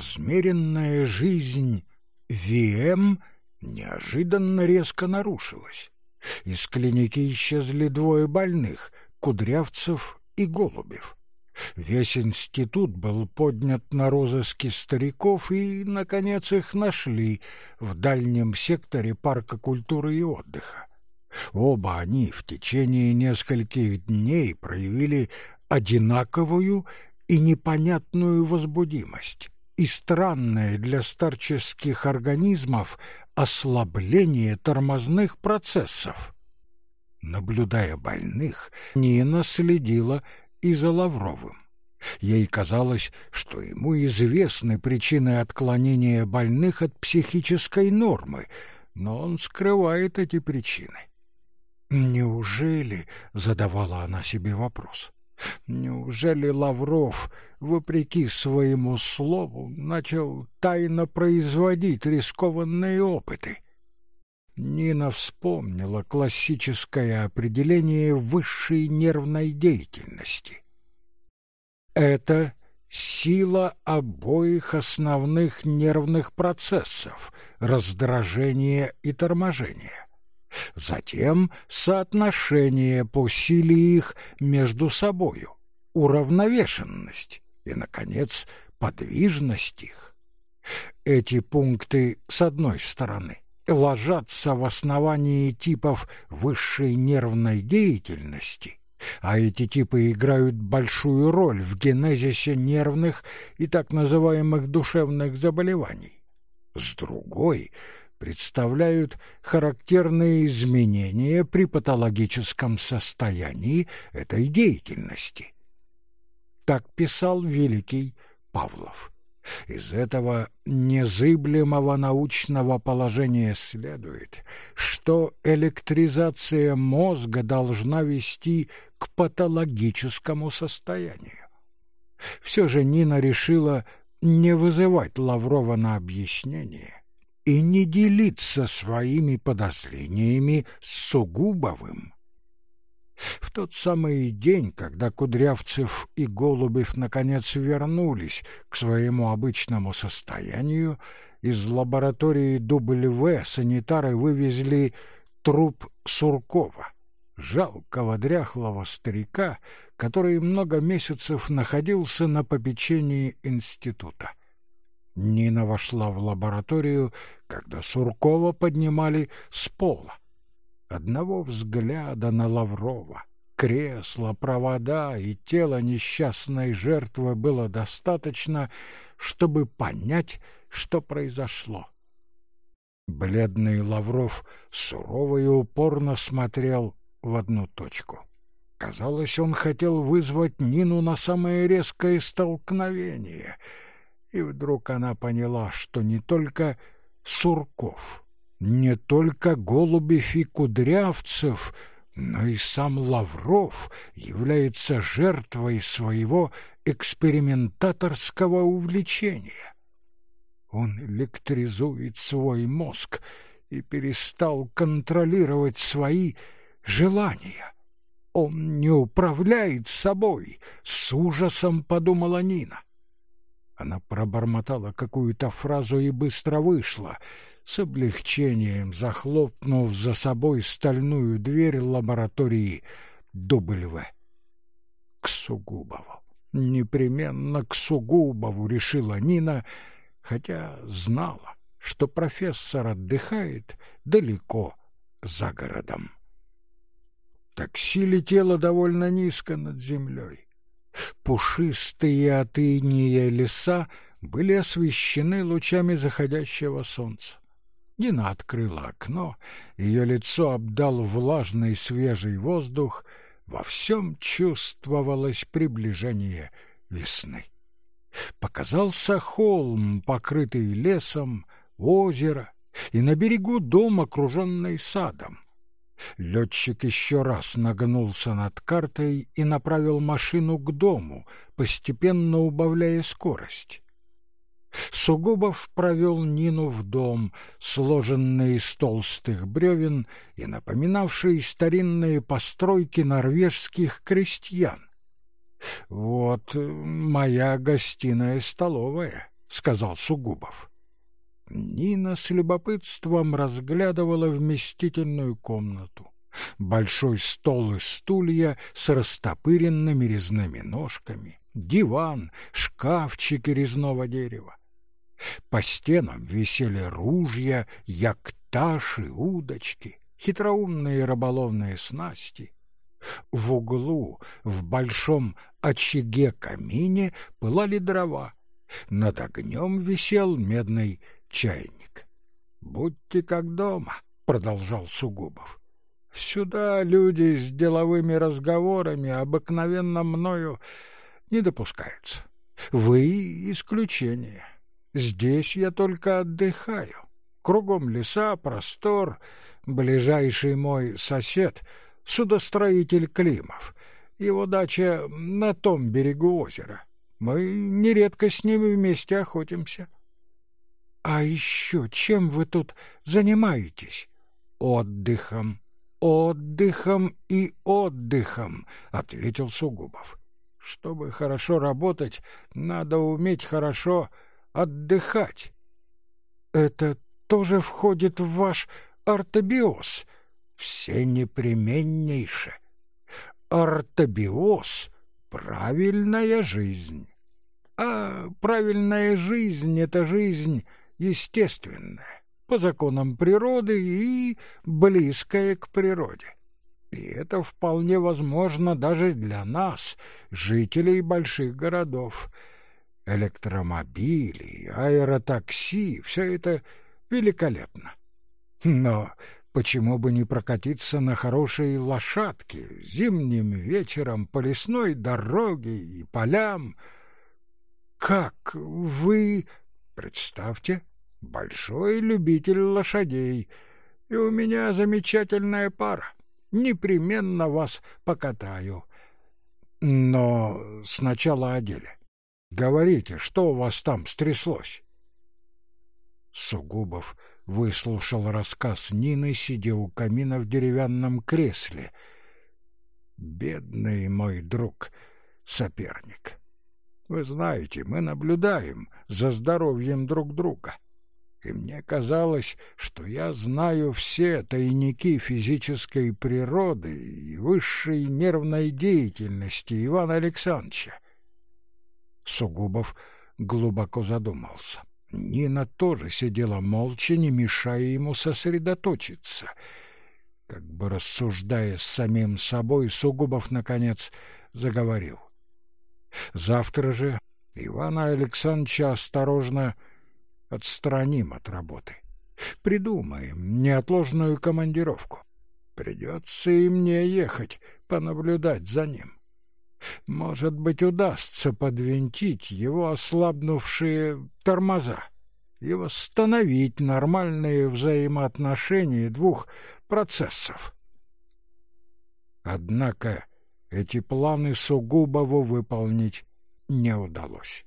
размеренная жизнь ВМ неожиданно резко нарушилась. Из клиники исчезли двое больных — Кудрявцев и Голубев. Весь институт был поднят на розыски стариков, и, наконец, их нашли в дальнем секторе парка культуры и отдыха. Оба они в течение нескольких дней проявили одинаковую и непонятную возбудимость и странное для старческих организмов ослабление тормозных процессов. Наблюдая больных, Нина следила и за Лавровым. Ей казалось, что ему известны причины отклонения больных от психической нормы, но он скрывает эти причины. «Неужели?» — задавала она себе вопрос. «Неужели Лавров, вопреки своему слову, начал тайно производить рискованные опыты?» Нина вспомнила классическое определение высшей нервной деятельности. Это сила обоих основных нервных процессов — раздражения и торможения. Затем соотношение по силе их между собою, уравновешенность и, наконец, подвижность их. Эти пункты, с одной стороны, ложатся в основании типов высшей нервной деятельности, а эти типы играют большую роль в генезисе нервных и так называемых душевных заболеваний. С другой представляют характерные изменения при патологическом состоянии этой деятельности. Так писал великий Павлов. Из этого незыблемого научного положения следует, что электризация мозга должна вести к патологическому состоянию. Все же Нина решила не вызывать Лаврова на объяснение и не делиться своими подозрениями с Сугубовым. В тот самый день, когда Кудрявцев и Голубев наконец вернулись к своему обычному состоянию, из лаборатории W санитары вывезли труп Суркова, жалкого дряхлого старика, который много месяцев находился на попечении института. Нина вошла в лабораторию, когда Суркова поднимали с пола. Одного взгляда на Лаврова, кресло, провода и тело несчастной жертвы было достаточно, чтобы понять, что произошло. Бледный Лавров сурово и упорно смотрел в одну точку. Казалось, он хотел вызвать Нину на самое резкое столкновение. И вдруг она поняла, что не только Сурков, не только Голубев и Кудрявцев, но и сам Лавров является жертвой своего экспериментаторского увлечения. Он электризует свой мозг и перестал контролировать свои желания. Он не управляет собой, с ужасом подумала Нина. Она пробормотала какую-то фразу и быстро вышла — с облегчением захлопнув за собой стальную дверь лаборатории W. К Сугубову. Непременно к Сугубову, решила Нина, хотя знала, что профессор отдыхает далеко за городом. Такси летело довольно низко над землей. Пушистые от леса были освещены лучами заходящего солнца. Нина открыла окно, ее лицо обдал влажный свежий воздух, во всем чувствовалось приближение весны. Показался холм, покрытый лесом, озеро, и на берегу дом, окруженный садом. Летчик еще раз нагнулся над картой и направил машину к дому, постепенно убавляя скорость. Сугубов провел Нину в дом, сложенный из толстых бревен и напоминавший старинные постройки норвежских крестьян. «Вот моя гостиная-столовая», сказал Сугубов. Нина с любопытством разглядывала вместительную комнату. Большой стол и стулья с растопыренными резными ножками, диван, шкафчики резного дерева. По стенам висели ружья, якташи, удочки, хитроумные рыболовные снасти. В углу, в большом очаге-камине пылали дрова. Над огнем висел медный чайник. «Будьте как дома», — продолжал Сугубов. «Сюда люди с деловыми разговорами обыкновенно мною не допускаются. Вы — исключение. Здесь я только отдыхаю. Кругом леса, простор. Ближайший мой сосед — судостроитель Климов. Его дача на том берегу озера. Мы нередко с ними вместе охотимся». А еще чем вы тут занимаетесь? Отдыхом, отдыхом и отдыхом, ответил Сугубов. Чтобы хорошо работать, надо уметь хорошо отдыхать. Это тоже входит в ваш ортобиоз. Все непременнейше. Ортобиоз — правильная жизнь. А правильная жизнь — это жизнь естественное, по законам природы и близкое к природе. И это вполне возможно даже для нас, жителей больших городов. Электромобили, аэротакси — все это великолепно. Но почему бы не прокатиться на хорошей лошадке зимним вечером по лесной дороге и полям? Как вы... Представьте, большой любитель лошадей, и у меня замечательная пара. Непременно вас покатаю. Но сначала о деле. Говорите, что у вас там стряслось?» Сугубов выслушал рассказ Нины, сидя у камина в деревянном кресле. «Бедный мой друг, соперник. Вы знаете, мы наблюдаем за здоровьем друг друга и мне казалось, что я знаю все тайники физической природы и высшей нервной деятельности Ивана Александровича. Сугубов глубоко задумался. Нина тоже сидела молча, не мешая ему сосредоточиться. Как бы рассуждая с самим собой, Сугубов, наконец, заговорил. «Завтра же Ивана Александровича осторожно отстраним от работы. Придумаем неотложную командировку. Придется и мне ехать, понаблюдать за ним. Может быть, удастся подвинтить его ослабнувшие тормоза и восстановить нормальные взаимоотношения двух процессов. Однако эти планы Сугубову выполнить не удалось.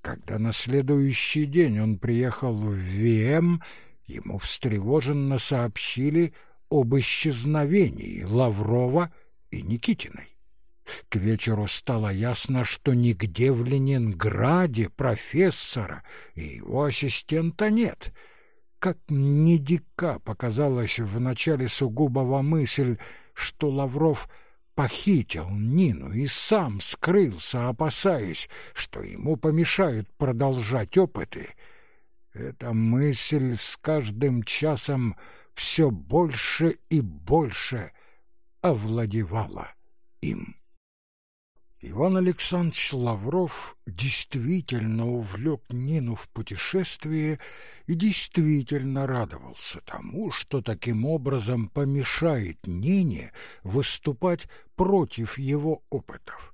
Когда на следующий день он приехал в ВМ, ему встревоженно сообщили об исчезновении Лаврова и Никитиной. К вечеру стало ясно, что нигде в Ленинграде профессора и его ассистента нет. Как ни дика показалась в начале сугубого мысль, что Лавров — похитил Нину и сам скрылся, опасаясь, что ему помешают продолжать опыты, эта мысль с каждым часом все больше и больше овладевала им. Иван Александрович Лавров действительно увлек Нину в путешествие и действительно радовался тому, что таким образом помешает Нине выступать против его опытов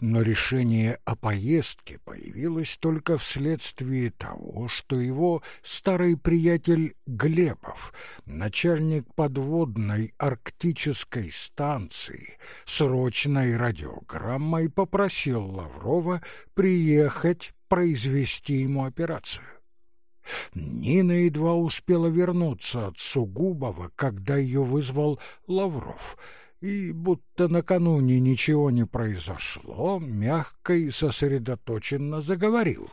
но решение о поездке появилось только вследствие того, что его старый приятель Глебов, начальник подводной арктической станции, срочной радиограммой попросил Лаврова приехать произвести ему операцию. Нина едва успела вернуться от Сугубова, когда ее вызвал Лавров — и, будто накануне ничего не произошло, мягко и сосредоточенно заговорил.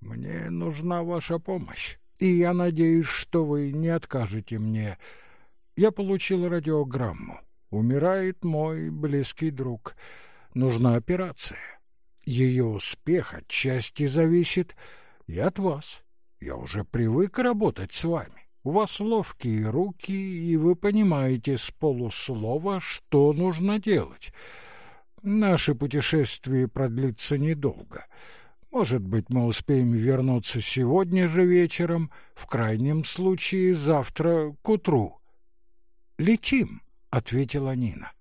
Мне нужна ваша помощь, и я надеюсь, что вы не откажете мне. Я получил радиограмму. Умирает мой близкий друг. Нужна операция. Ее успех отчасти зависит и от вас. Я уже привык работать с вами. У вас ловкие руки, и вы понимаете с полуслова, что нужно делать. Наше путешествие продлится недолго. Может быть, мы успеем вернуться сегодня же вечером, в крайнем случае завтра к утру. Летим, ответила Нина.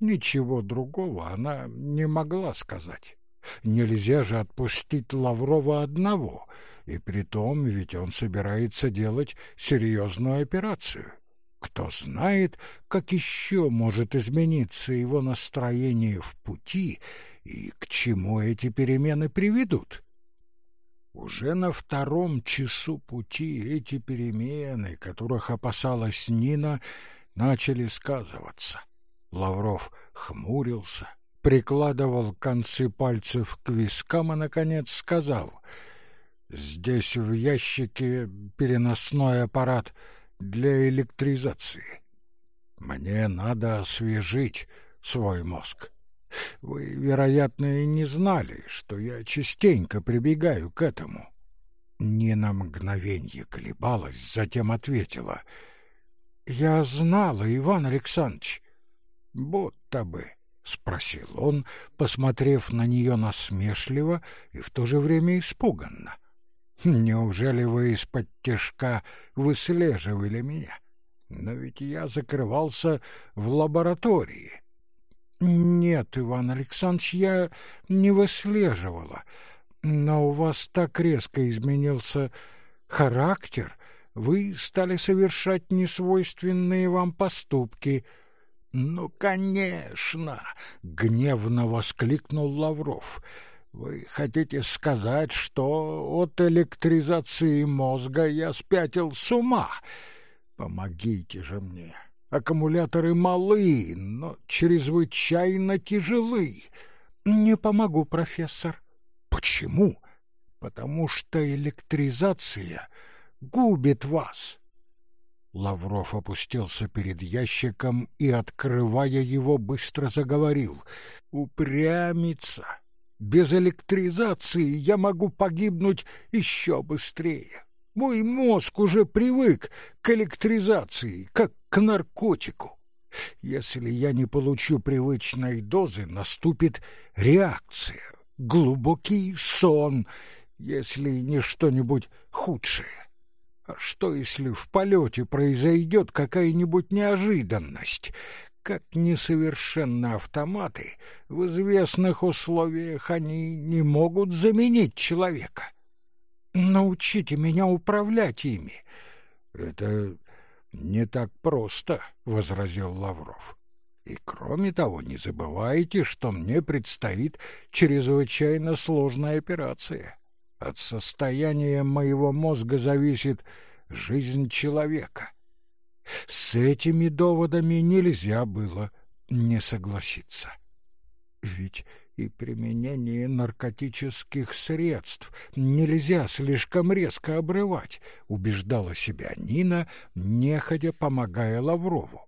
Ничего другого она не могла сказать. Нельзя же отпустить Лаврова одного, и при том ведь он собирается делать серьезную операцию. Кто знает, как еще может измениться его настроение в пути и к чему эти перемены приведут. Уже на втором часу пути эти перемены, которых опасалась Нина, начали сказываться. Лавров хмурился, прикладывал концы пальцев к вискам и, наконец, сказал «Здесь в ящике переносной аппарат для электризации. Мне надо освежить свой мозг. Вы, вероятно, и не знали, что я частенько прибегаю к этому». Не на мгновенье колебалась, затем ответила «Я знала, Иван Александрович, будто бы». — спросил он, посмотрев на нее насмешливо и в то же время испуганно. «Неужели вы из-под тяжка выслеживали меня? Но ведь я закрывался в лаборатории». «Нет, Иван Александрович, я не выслеживала, но у вас так резко изменился характер, вы стали совершать несвойственные вам поступки». «Ну, конечно!» — гневно воскликнул Лавров. «Вы хотите сказать, что от электризации мозга я спятил с ума? Помогите же мне!» Аккумуляторы малы, но чрезвычайно тяжелы. Не помогу, профессор. Почему? Потому что электризация губит вас. Лавров опустился перед ящиком и, открывая его, быстро заговорил. «Упрямиться! Без электризации я могу погибнуть еще быстрее. Мой мозг уже привык к электризации, как к наркотику. Если я не получу привычной дозы, наступит реакция, глубокий сон, если не что-нибудь худшее. Что, если в полете произойдет какая-нибудь неожиданность? Как несовершенны автоматы, в известных условиях они не могут заменить человека. Научите меня управлять ими. Это не так просто, — возразил Лавров. И кроме того, не забывайте, что мне предстоит чрезвычайно сложная операция. От состояния моего мозга зависит жизнь человека. С этими доводами нельзя было не согласиться. Ведь и применение наркотических средств нельзя слишком резко обрывать, убеждала себя Нина, неходя помогая Лаврову.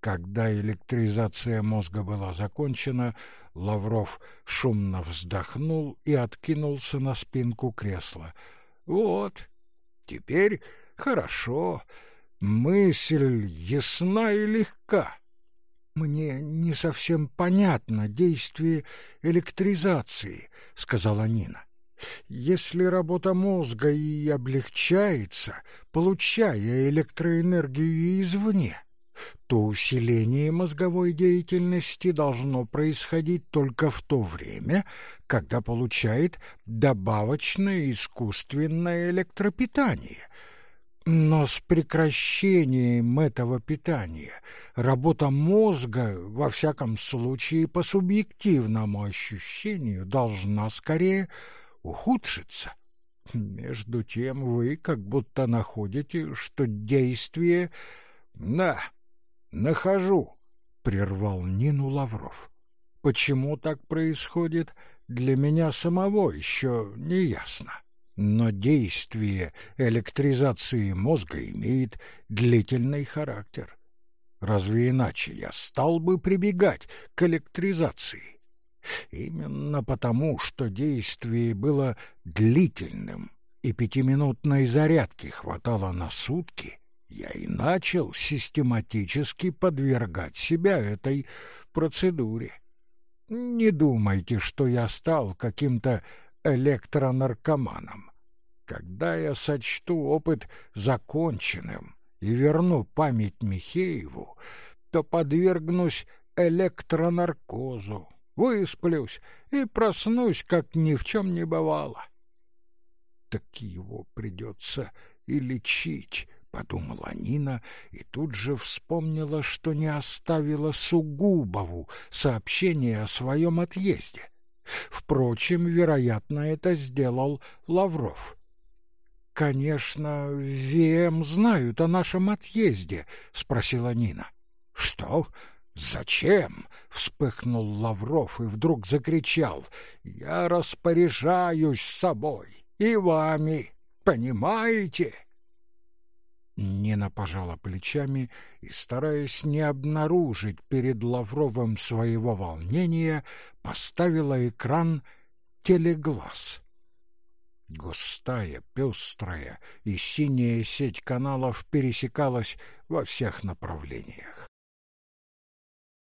Когда электризация мозга была закончена, Лавров шумно вздохнул и откинулся на спинку кресла. «Вот, теперь хорошо, мысль ясна и легка. Мне не совсем понятно действие электризации», — сказала Нина. Если работа мозга и облегчается, получая электроэнергию извне, то усиление мозговой деятельности должно происходить только в то время, когда получает добавочное искусственное электропитание. Но с прекращением этого питания работа мозга, во всяком случае по субъективному ощущению, должна скорее ухудшиться. Между тем вы как будто находите, что действие... Да, «Нахожу», — прервал Нину Лавров. «Почему так происходит, для меня самого еще не ясно. Но действие электризации мозга имеет длительный характер. Разве иначе я стал бы прибегать к электризации? Именно потому, что действие было длительным и пятиминутной зарядки хватало на сутки, я и начал систематически подвергать себя этой процедуре. Не думайте, что я стал каким-то электронаркоманом. Когда я сочту опыт законченным и верну память Михееву, то подвергнусь электронаркозу, высплюсь и проснусь, как ни в чем не бывало. Так его придется и лечить, — подумала Нина и тут же вспомнила, что не оставила Сугубову сообщение о своем отъезде. Впрочем, вероятно, это сделал Лавров. «Конечно, ВМ знают о нашем отъезде», — спросила Нина. «Что? Зачем?» — вспыхнул Лавров и вдруг закричал. «Я распоряжаюсь собой и вами, понимаете?» Нина пожала плечами и, стараясь не обнаружить перед Лавровым своего волнения, поставила экран телеглаз. Густая, пестрая и синяя сеть каналов пересекалась во всех направлениях.